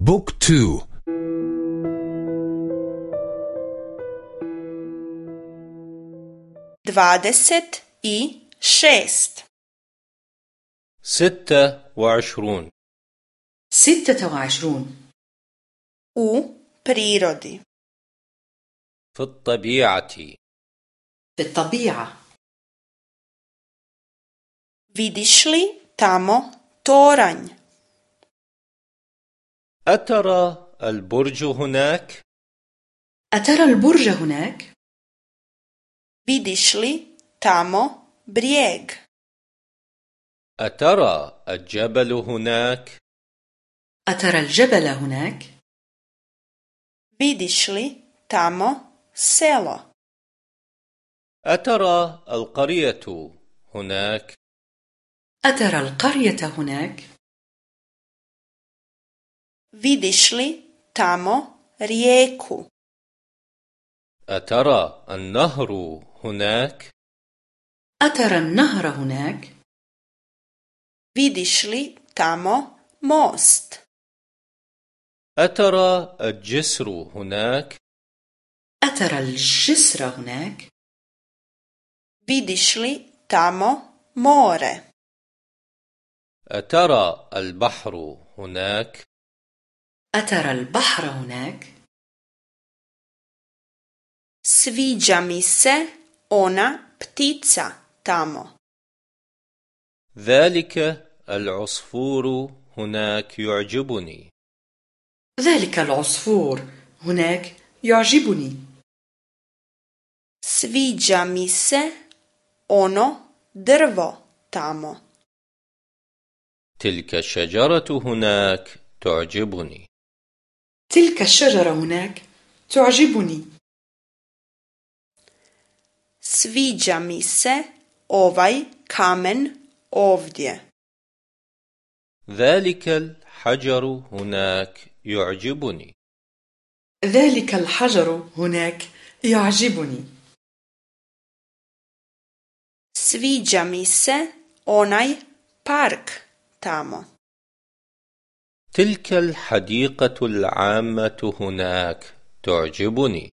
بوك تو dvadeset i šest. ستة وعشرون ستة وعشرون u prirodi. في الطبيعة في الطبيعة vidiš li tamo toranj? أترى البرج هناك؟ أترى البرج هناك؟ vidiš li tamo brijeg أترى الجبل هناك؟ أترى الجبل هناك؟ vidiš li tamo selo أترى القرية هناك؟ أترى القرية هناك؟ Vidiš li tamo rijeku أترى النهر هناك؟ أترى النهر هناك؟ vidiš li tamo most أترى الجسر هناك؟ أترى الجسر هناك؟ vidiš li tamo more أترى البحر هناك؟ أترى البحر هناك؟ sviđa mi se ona ptica tamo ذلك العصفور هناك يعجبني ذلك العصفور هناك يعجبني Sviđa mi se ono drvo tamo. تلك الشجرة هناك تعجبني تلك الشجرة هناك تعجبني Sviđa mi se ovaj kamen ovdje. ذلك الحجر هناك يعجبني ذلك الحجر هناك يعجبني Sviđa mi se onaj park tamo. تلك الحديقة العامة هناك تعجبني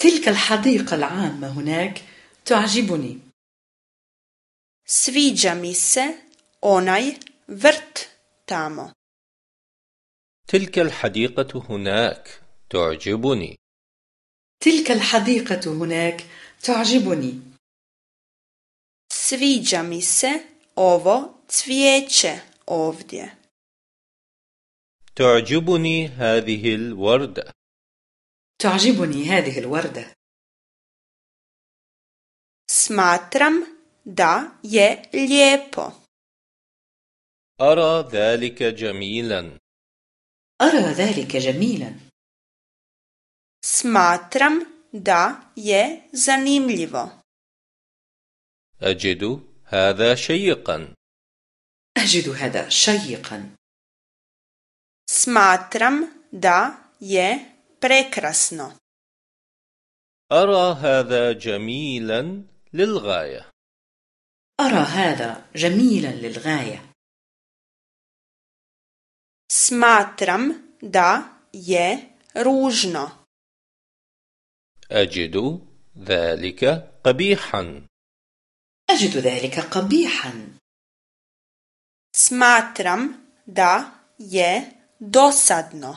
تلك الحديقة العامة هناك تعجبني Sviđa mi se onaj vrt tamo. تلك الحديقة هناك تعجبني تلك الحديقة هناك تعجبني Sviđa mi se ovo cvijeće ovdje. تعجبني هذه الوردة تعجبني هذه الوردة Smatram da je lijepo. أرى ذلك جميلا. أرى ذلك جميلا. Smatram da je zanimljivo. أجد هذا شيقا. أجد هذا شيقا. Smatram da je prekrasno. أرى هذا جميلا للغاية أرى هذا جميلا للغاية Smatram da je ružno. أجد ذلك قبيحا أجد ذلك قبيحا Smatram da je dosadno.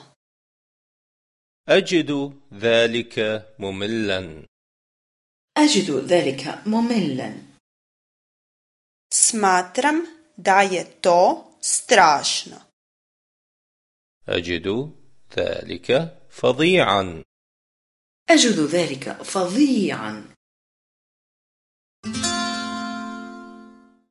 أجد ذلك مملا أجد ذلك مملا Smatram da je to strašno. أجد ذلك فظيعا أجد ذلك فظيعا